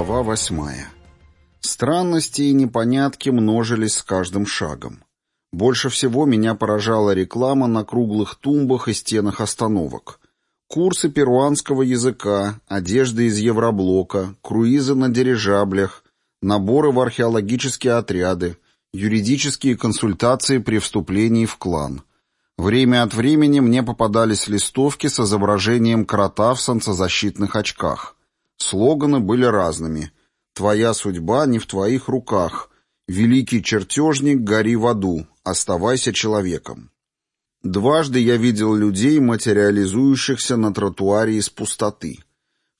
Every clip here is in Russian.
Глава восьмая. Странности и непонятки множились с каждым шагом. Больше всего меня поражала реклама на круглых тумбах и стенах остановок. Курсы перуанского языка, одежды из Евроблока, круизы на дирижаблях, наборы в археологические отряды, юридические консультации при вступлении в клан. Время от времени мне попадались листовки с изображением крота в солнцезащитных очках – Слоганы были разными. «Твоя судьба не в твоих руках», «Великий чертежник, гори в аду», «Оставайся человеком». Дважды я видел людей, материализующихся на тротуаре из пустоты.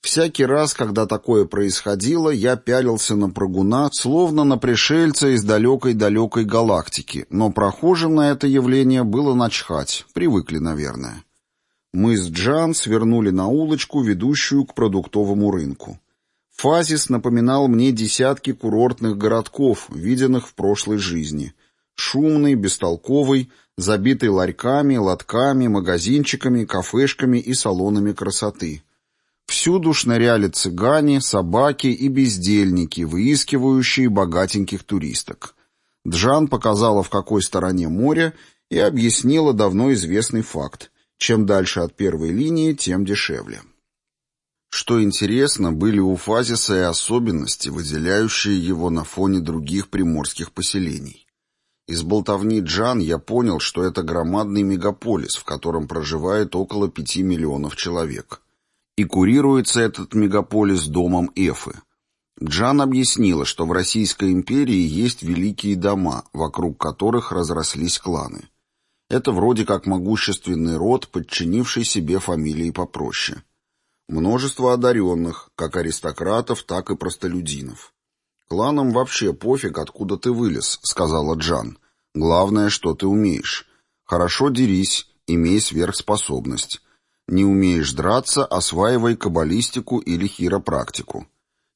Всякий раз, когда такое происходило, я пялился на прыгуна, словно на пришельца из далекой-далекой галактики, но прохожим на это явление было начхать, привыкли, наверное. Мы с Джан свернули на улочку, ведущую к продуктовому рынку. Фазис напоминал мне десятки курортных городков, виденных в прошлой жизни. Шумный, бестолковый, забитый ларьками, лотками, магазинчиками, кафешками и салонами красоты. Всюду шныряли цыгане, собаки и бездельники, выискивающие богатеньких туристок. Джан показала, в какой стороне море, и объяснила давно известный факт. Чем дальше от первой линии, тем дешевле. Что интересно, были у Фазиса и особенности, выделяющие его на фоне других приморских поселений. Из болтовни Джан я понял, что это громадный мегаполис, в котором проживает около пяти миллионов человек. И курируется этот мегаполис домом Эфы. Джан объяснила, что в Российской империи есть великие дома, вокруг которых разрослись кланы. Это вроде как могущественный род, подчинивший себе фамилии попроще. Множество одаренных, как аристократов, так и простолюдинов. «Кланам вообще пофиг, откуда ты вылез», — сказала Джан. «Главное, что ты умеешь. Хорошо дерись, имей сверхспособность. Не умеешь драться, осваивай каббалистику или хиропрактику.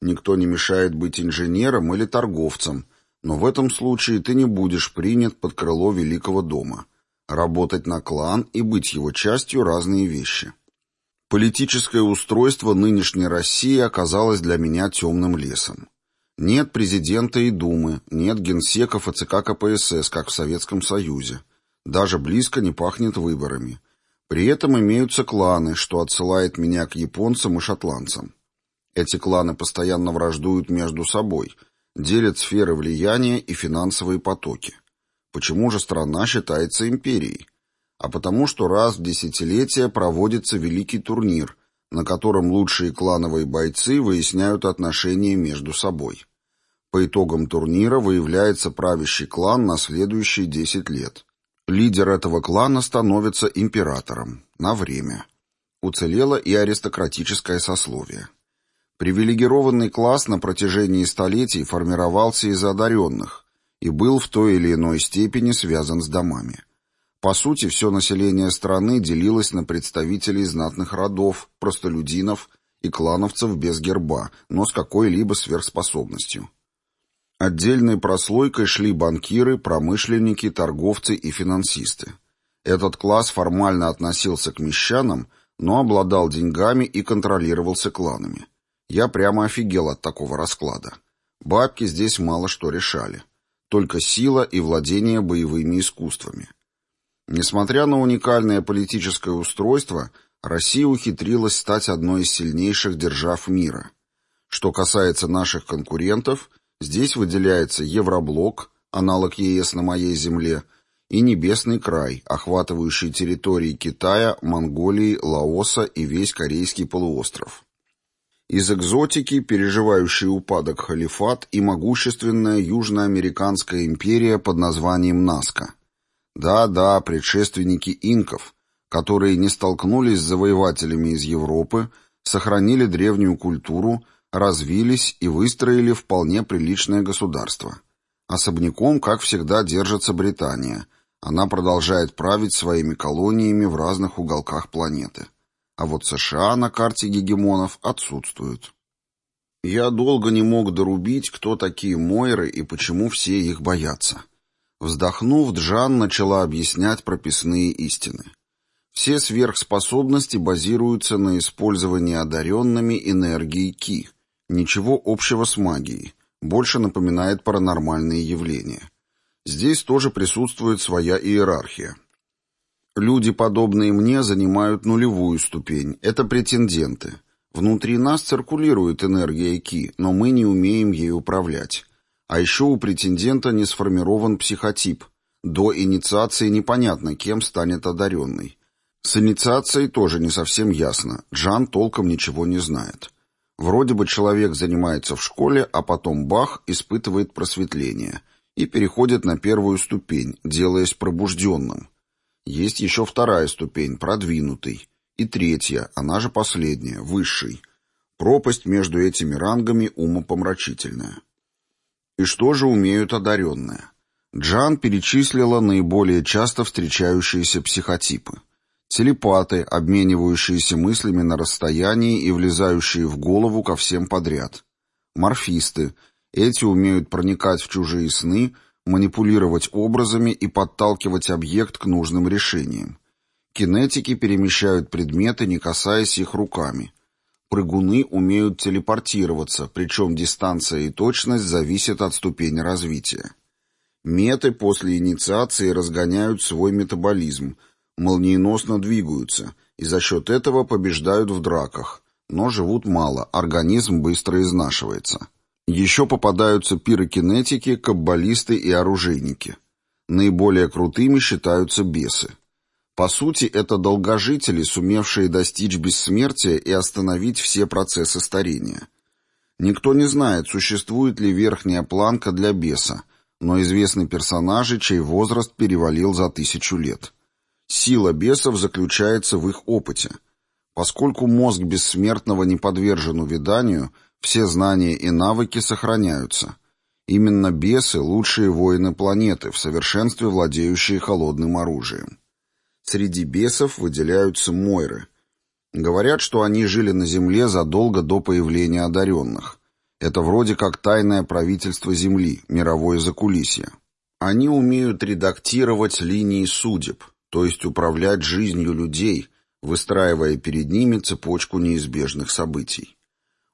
Никто не мешает быть инженером или торговцем, но в этом случае ты не будешь принят под крыло Великого дома. Работать на клан и быть его частью – разные вещи. Политическое устройство нынешней России оказалось для меня темным лесом. Нет президента и думы, нет генсеков и ЦК КПСС, как в Советском Союзе. Даже близко не пахнет выборами. При этом имеются кланы, что отсылает меня к японцам и шотландцам. Эти кланы постоянно враждуют между собой, делят сферы влияния и финансовые потоки. Почему же страна считается империей? А потому что раз в десятилетие проводится великий турнир, на котором лучшие клановые бойцы выясняют отношения между собой. По итогам турнира выявляется правящий клан на следующие 10 лет. Лидер этого клана становится императором. На время. Уцелело и аристократическое сословие. Привилегированный класс на протяжении столетий формировался из одаренных, и был в той или иной степени связан с домами. По сути, все население страны делилось на представителей знатных родов, простолюдинов и клановцев без герба, но с какой-либо сверхспособностью. Отдельной прослойкой шли банкиры, промышленники, торговцы и финансисты. Этот класс формально относился к мещанам, но обладал деньгами и контролировался кланами. Я прямо офигел от такого расклада. Бабки здесь мало что решали только сила и владение боевыми искусствами. Несмотря на уникальное политическое устройство, Россия ухитрилась стать одной из сильнейших держав мира. Что касается наших конкурентов, здесь выделяется Евроблок, аналог ЕС на моей земле, и Небесный край, охватывающий территории Китая, Монголии, Лаоса и весь Корейский полуостров. Из экзотики, переживающий упадок халифат и могущественная южноамериканская империя под названием Наска. Да-да, предшественники инков, которые не столкнулись с завоевателями из Европы, сохранили древнюю культуру, развились и выстроили вполне приличное государство. Особняком, как всегда, держится Британия. Она продолжает править своими колониями в разных уголках планеты а вот США на карте гегемонов отсутствуют. Я долго не мог дорубить, кто такие Мойры и почему все их боятся. Вздохнув, Джан начала объяснять прописные истины. Все сверхспособности базируются на использовании одаренными энергии Ки, Ничего общего с магией, больше напоминает паранормальные явления. Здесь тоже присутствует своя иерархия. Люди, подобные мне, занимают нулевую ступень. Это претенденты. Внутри нас циркулирует энергия Ки, но мы не умеем ей управлять. А еще у претендента не сформирован психотип. До инициации непонятно, кем станет одаренный. С инициацией тоже не совсем ясно. Джан толком ничего не знает. Вроде бы человек занимается в школе, а потом бах, испытывает просветление и переходит на первую ступень, делаясь пробужденным. Есть еще вторая ступень, продвинутый, и третья, она же последняя, высший. Пропасть между этими рангами умопомрачительная. И что же умеют одаренные? Джан перечислила наиболее часто встречающиеся психотипы. Телепаты, обменивающиеся мыслями на расстоянии и влезающие в голову ко всем подряд. Морфисты. Эти умеют проникать в чужие сны, манипулировать образами и подталкивать объект к нужным решениям. Кинетики перемещают предметы, не касаясь их руками. Прыгуны умеют телепортироваться, причем дистанция и точность зависят от ступени развития. Меты после инициации разгоняют свой метаболизм, молниеносно двигаются и за счет этого побеждают в драках, но живут мало, организм быстро изнашивается. Еще попадаются пирокинетики, каббалисты и оружейники. Наиболее крутыми считаются бесы. По сути, это долгожители, сумевшие достичь бессмертия и остановить все процессы старения. Никто не знает, существует ли верхняя планка для беса, но известны персонажи, чей возраст перевалил за тысячу лет. Сила бесов заключается в их опыте. Поскольку мозг бессмертного не подвержен увяданию, все знания и навыки сохраняются. Именно бесы – лучшие воины планеты, в совершенстве владеющие холодным оружием. Среди бесов выделяются Мойры. Говорят, что они жили на Земле задолго до появления одаренных. Это вроде как тайное правительство Земли, мировое закулисье. Они умеют редактировать линии судеб, то есть управлять жизнью людей, выстраивая перед ними цепочку неизбежных событий.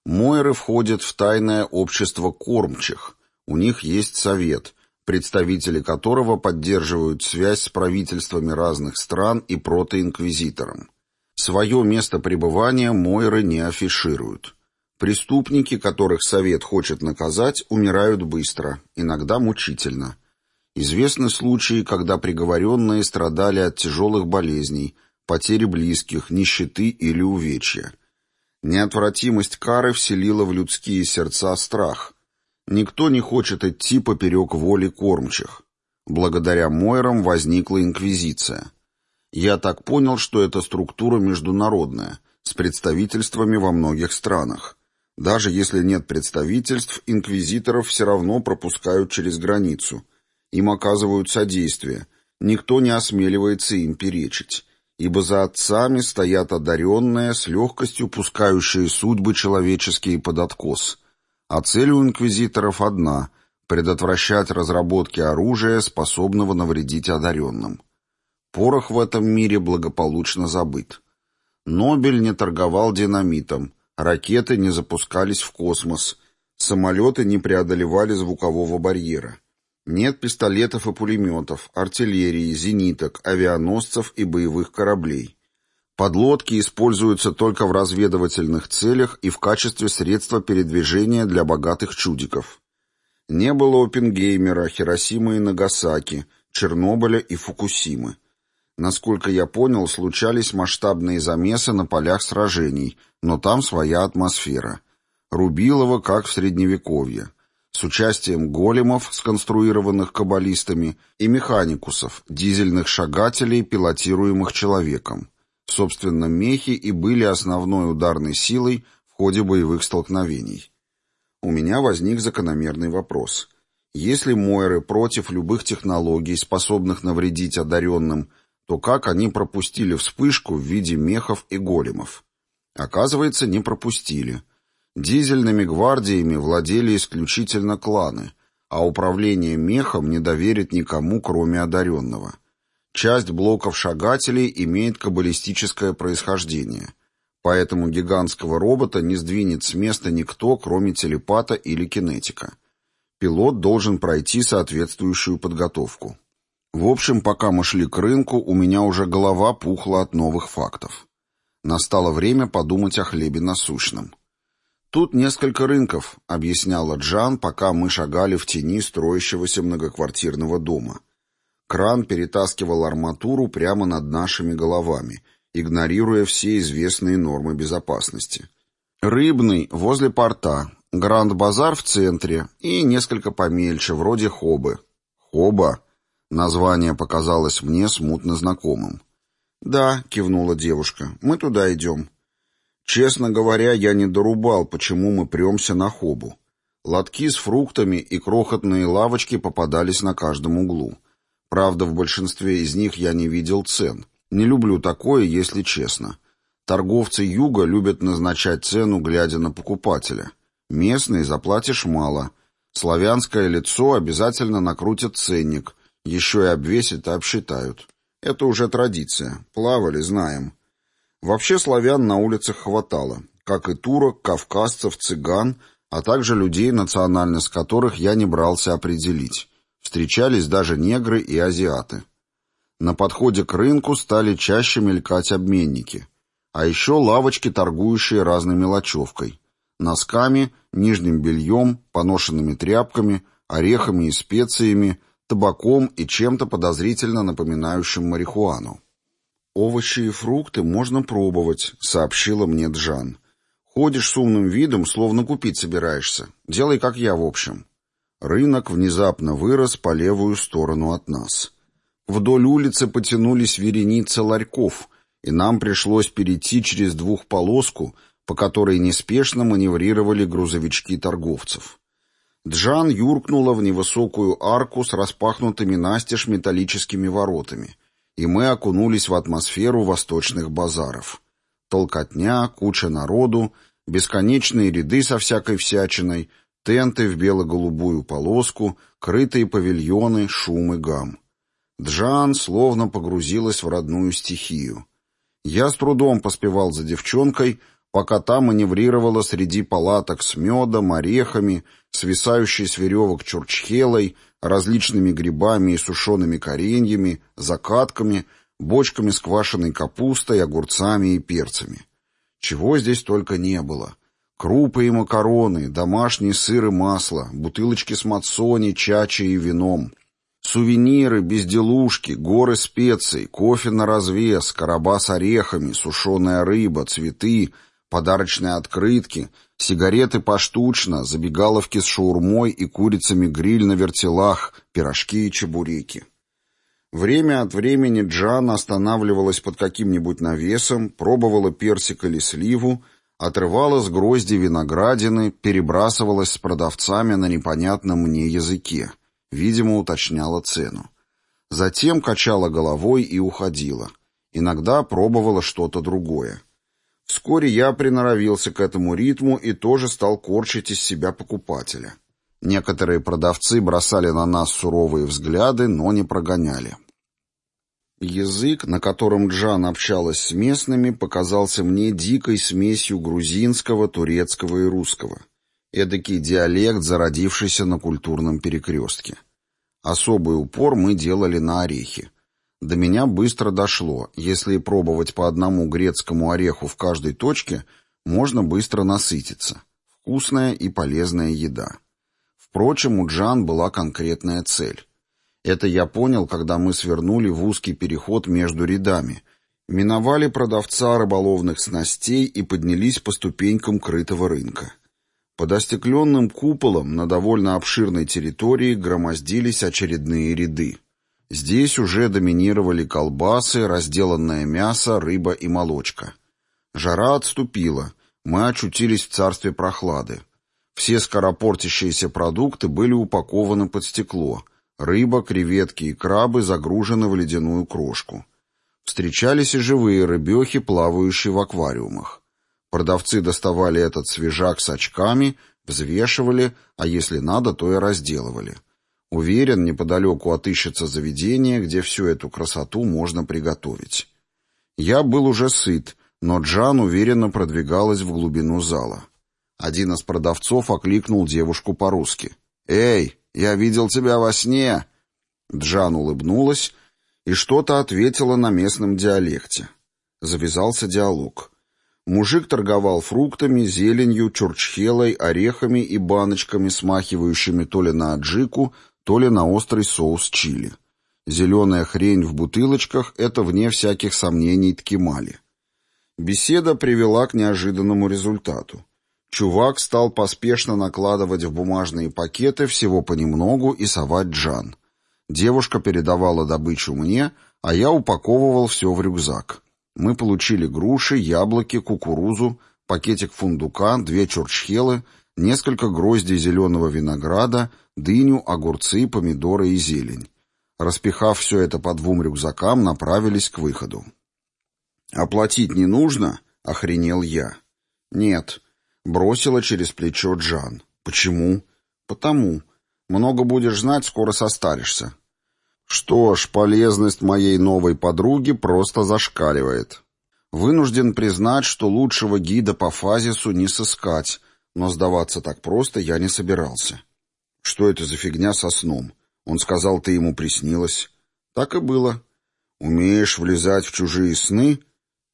Мойры входят в тайное общество кормчих. У них есть совет – представители которого поддерживают связь с правительствами разных стран и протоинквизитором. Свое место пребывания Мойры не афишируют. Преступники, которых Совет хочет наказать, умирают быстро, иногда мучительно. Известны случаи, когда приговоренные страдали от тяжелых болезней, потери близких, нищеты или увечья. Неотвратимость кары вселила в людские сердца страх – Никто не хочет идти поперек воли кормчих. Благодаря Мойрам возникла инквизиция. Я так понял, что это структура международная, с представительствами во многих странах. Даже если нет представительств, инквизиторов все равно пропускают через границу. Им оказывают содействие. Никто не осмеливается им перечить. Ибо за отцами стоят одаренные, с легкостью пускающие судьбы человеческие под откос. А цель у инквизиторов одна – предотвращать разработки оружия, способного навредить одаренным. Порох в этом мире благополучно забыт. Нобель не торговал динамитом, ракеты не запускались в космос, самолеты не преодолевали звукового барьера. Нет пистолетов и пулеметов, артиллерии, зениток, авианосцев и боевых кораблей. Подлодки используются только в разведывательных целях и в качестве средства передвижения для богатых чудиков. Не было Оппенгеймера, Хиросимы и Нагасаки, Чернобыля и Фукусимы. Насколько я понял, случались масштабные замесы на полях сражений, но там своя атмосфера. Рубилово, как в Средневековье. С участием големов, сконструированных каббалистами, и механикусов, дизельных шагателей, пилотируемых человеком. Собственно, мехи и были основной ударной силой в ходе боевых столкновений. У меня возник закономерный вопрос. Если Мойры против любых технологий, способных навредить одаренным, то как они пропустили вспышку в виде мехов и големов? Оказывается, не пропустили. Дизельными гвардиями владели исключительно кланы, а управление мехом не доверит никому, кроме одаренного. Часть блоков шагателей имеет каббалистическое происхождение. Поэтому гигантского робота не сдвинет с места никто, кроме телепата или кинетика. Пилот должен пройти соответствующую подготовку. В общем, пока мы шли к рынку, у меня уже голова пухла от новых фактов. Настало время подумать о хлебе насущном. «Тут несколько рынков», — объясняла Джан, пока мы шагали в тени строящегося многоквартирного дома. Кран перетаскивал арматуру прямо над нашими головами, игнорируя все известные нормы безопасности. Рыбный — возле порта, Гранд-базар в центре и несколько помельче, вроде Хобы. «Хоба?» — название показалось мне смутно знакомым. «Да», — кивнула девушка, — «мы туда идем». Честно говоря, я не дорубал, почему мы премся на Хобу. Лотки с фруктами и крохотные лавочки попадались на каждом углу. Правда, в большинстве из них я не видел цен. Не люблю такое, если честно. Торговцы юга любят назначать цену, глядя на покупателя. Местный заплатишь мало. Славянское лицо обязательно накрутят ценник. Еще и обвесят и обсчитают. Это уже традиция. Плавали, знаем. Вообще славян на улицах хватало. Как и турок, кавказцев, цыган, а также людей, национальность которых я не брался определить. Встречались даже негры и азиаты. На подходе к рынку стали чаще мелькать обменники. А еще лавочки, торгующие разной мелочевкой. Носками, нижним бельем, поношенными тряпками, орехами и специями, табаком и чем-то подозрительно напоминающим марихуану. «Овощи и фрукты можно пробовать», — сообщила мне Джан. «Ходишь с умным видом, словно купить собираешься. Делай, как я, в общем». Рынок внезапно вырос по левую сторону от нас. Вдоль улицы потянулись вереницы ларьков, и нам пришлось перейти через двухполоску, по которой неспешно маневрировали грузовички торговцев. Джан юркнула в невысокую арку с распахнутыми настежь металлическими воротами, и мы окунулись в атмосферу восточных базаров. Толкотня, куча народу, бесконечные ряды со всякой всячиной, тенты в бело-голубую полоску, крытые павильоны, шум и гам. Джан словно погрузилась в родную стихию. Я с трудом поспевал за девчонкой, пока та маневрировала среди палаток с медом, орехами, свисающей с веревок чурчхелой, различными грибами и сушеными кореньями, закатками, бочками с квашеной капустой, огурцами и перцами. Чего здесь только не было. Крупы и макароны, домашний сыр и масло, бутылочки с мацони, чачи и вином — Сувениры, безделушки, горы специй, кофе на развес, короба с орехами, сушеная рыба, цветы, подарочные открытки, сигареты поштучно, забегаловки с шаурмой и курицами гриль на вертелах, пирожки и чебуреки. Время от времени Джан останавливалась под каким-нибудь навесом, пробовала персик или сливу, отрывала с грозди виноградины, перебрасывалась с продавцами на непонятном мне языке. Видимо, уточняла цену. Затем качала головой и уходила. Иногда пробовала что-то другое. Вскоре я приноровился к этому ритму и тоже стал корчить из себя покупателя. Некоторые продавцы бросали на нас суровые взгляды, но не прогоняли. Язык, на котором Джан общалась с местными, показался мне дикой смесью грузинского, турецкого и русского. Эдакий диалект, зародившийся на культурном перекрестке. Особый упор мы делали на орехи. До меня быстро дошло, если пробовать по одному грецкому ореху в каждой точке, можно быстро насытиться. Вкусная и полезная еда. Впрочем, у Джан была конкретная цель. Это я понял, когда мы свернули в узкий переход между рядами, миновали продавца рыболовных снастей и поднялись по ступенькам крытого рынка. Под остекленным куполом на довольно обширной территории громоздились очередные ряды. Здесь уже доминировали колбасы, разделанное мясо, рыба и молочка. Жара отступила, мы очутились в царстве прохлады. Все скоропортящиеся продукты были упакованы под стекло. Рыба, креветки и крабы загружены в ледяную крошку. Встречались и живые рыбехи, плавающие в аквариумах. Продавцы доставали этот свежак с очками, взвешивали, а если надо, то и разделывали. Уверен, неподалеку отыщется заведение, где всю эту красоту можно приготовить. Я был уже сыт, но Джан уверенно продвигалась в глубину зала. Один из продавцов окликнул девушку по-русски. «Эй, я видел тебя во сне!» Джан улыбнулась и что-то ответила на местном диалекте. Завязался диалог. Мужик торговал фруктами, зеленью, чурчхелой, орехами и баночками, смахивающими то ли на аджику, то ли на острый соус чили. Зеленая хрень в бутылочках — это, вне всяких сомнений, ткемали. Беседа привела к неожиданному результату. Чувак стал поспешно накладывать в бумажные пакеты всего понемногу и совать Джан. Девушка передавала добычу мне, а я упаковывал все в рюкзак. Мы получили груши, яблоки, кукурузу, пакетик фундука, две чурчхелы, несколько гроздей зеленого винограда, дыню, огурцы, помидоры и зелень. Распихав все это по двум рюкзакам, направились к выходу. «Оплатить не нужно?» — охренел я. «Нет», — бросила через плечо Джан. «Почему?» «Потому. Много будешь знать, скоро состаришься». Что ж, полезность моей новой подруги просто зашкаливает. Вынужден признать, что лучшего гида по фазису не сыскать, но сдаваться так просто я не собирался. Что это за фигня со сном? Он сказал, ты ему приснилась. Так и было. Умеешь влезать в чужие сны?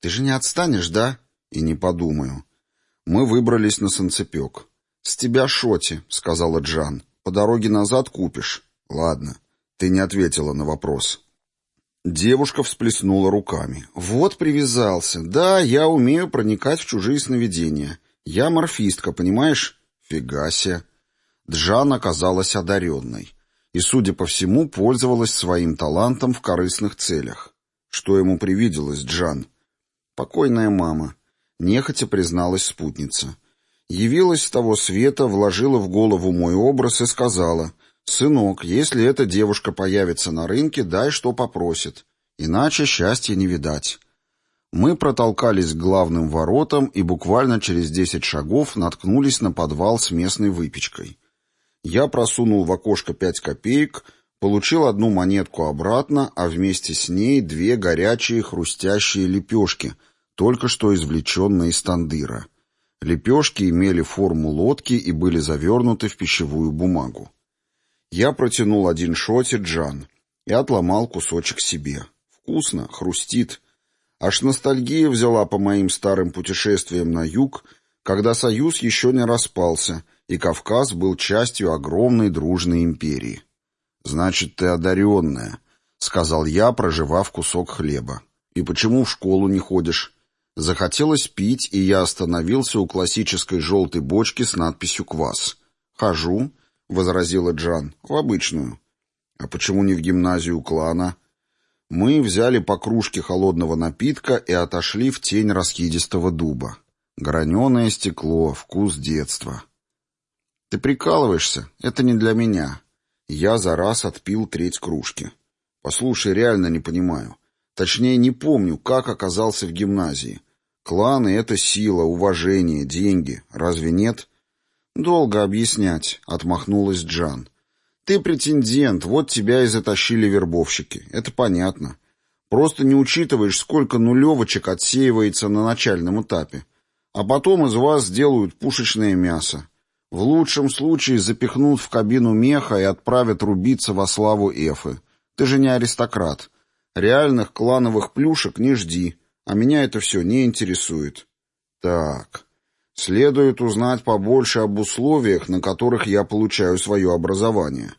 Ты же не отстанешь, да? И не подумаю. Мы выбрались на санцепек. «С тебя шоти», — сказала Джан. «По дороге назад купишь». «Ладно». Ты не ответила на вопрос. Девушка всплеснула руками. «Вот привязался. Да, я умею проникать в чужие сновидения. Я морфистка, понимаешь?» «Фига себе». Джан оказалась одаренной и, судя по всему, пользовалась своим талантом в корыстных целях. Что ему привиделось, Джан? Покойная мама. Нехотя призналась спутница. Явилась с того света, вложила в голову мой образ и сказала, «Сынок, если эта девушка появится на рынке, дай, что попросит, иначе счастья не видать». Мы протолкались к главным воротам и буквально через десять шагов наткнулись на подвал с местной выпечкой. Я просунул в окошко пять копеек, получил одну монетку обратно, а вместе с ней две горячие хрустящие лепешки, только что извлеченные из тандыра. Лепешки имели форму лодки и были завернуты в пищевую бумагу. Я протянул один шоти Джан и отломал кусочек себе. Вкусно, хрустит. Аж ностальгия взяла по моим старым путешествиям на юг, когда Союз еще не распался — и Кавказ был частью огромной дружной империи. «Значит, ты одаренная», — сказал я, проживав кусок хлеба. «И почему в школу не ходишь?» Захотелось пить, и я остановился у классической желтой бочки с надписью «Квас». «Хожу», — возразила Джан, — «в обычную». «А почему не в гимназию клана?» Мы взяли по кружке холодного напитка и отошли в тень раскидистого дуба. Граненое стекло, вкус детства. «Ты прикалываешься? Это не для меня». Я за раз отпил треть кружки. «Послушай, реально не понимаю. Точнее, не помню, как оказался в гимназии. Кланы — это сила, уважение, деньги. Разве нет?» «Долго объяснять», — отмахнулась Джан. «Ты претендент, вот тебя и затащили вербовщики. Это понятно. Просто не учитываешь, сколько нулевочек отсеивается на начальном этапе. А потом из вас сделают пушечное мясо. В лучшем случае запихнут в кабину меха и отправят рубиться во славу Эфы. Ты же не аристократ. Реальных клановых плюшек не жди, а меня это все не интересует. Так, следует узнать побольше об условиях, на которых я получаю свое образование.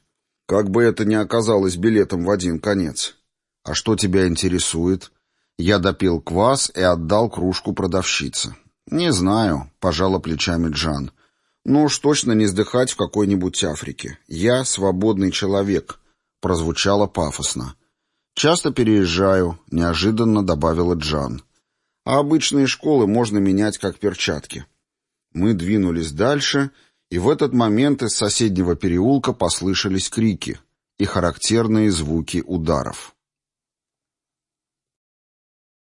Как бы это ни оказалось билетом в один конец. А что тебя интересует? Я допил квас и отдал кружку продавщице. «Не знаю», — пожала плечами Джан. Ну уж точно не сдыхать в какой-нибудь Африке. Я свободный человек, прозвучало пафосно. Часто переезжаю, неожиданно добавила Джан. А обычные школы можно менять как перчатки. Мы двинулись дальше, и в этот момент из соседнего переулка послышались крики и характерные звуки ударов.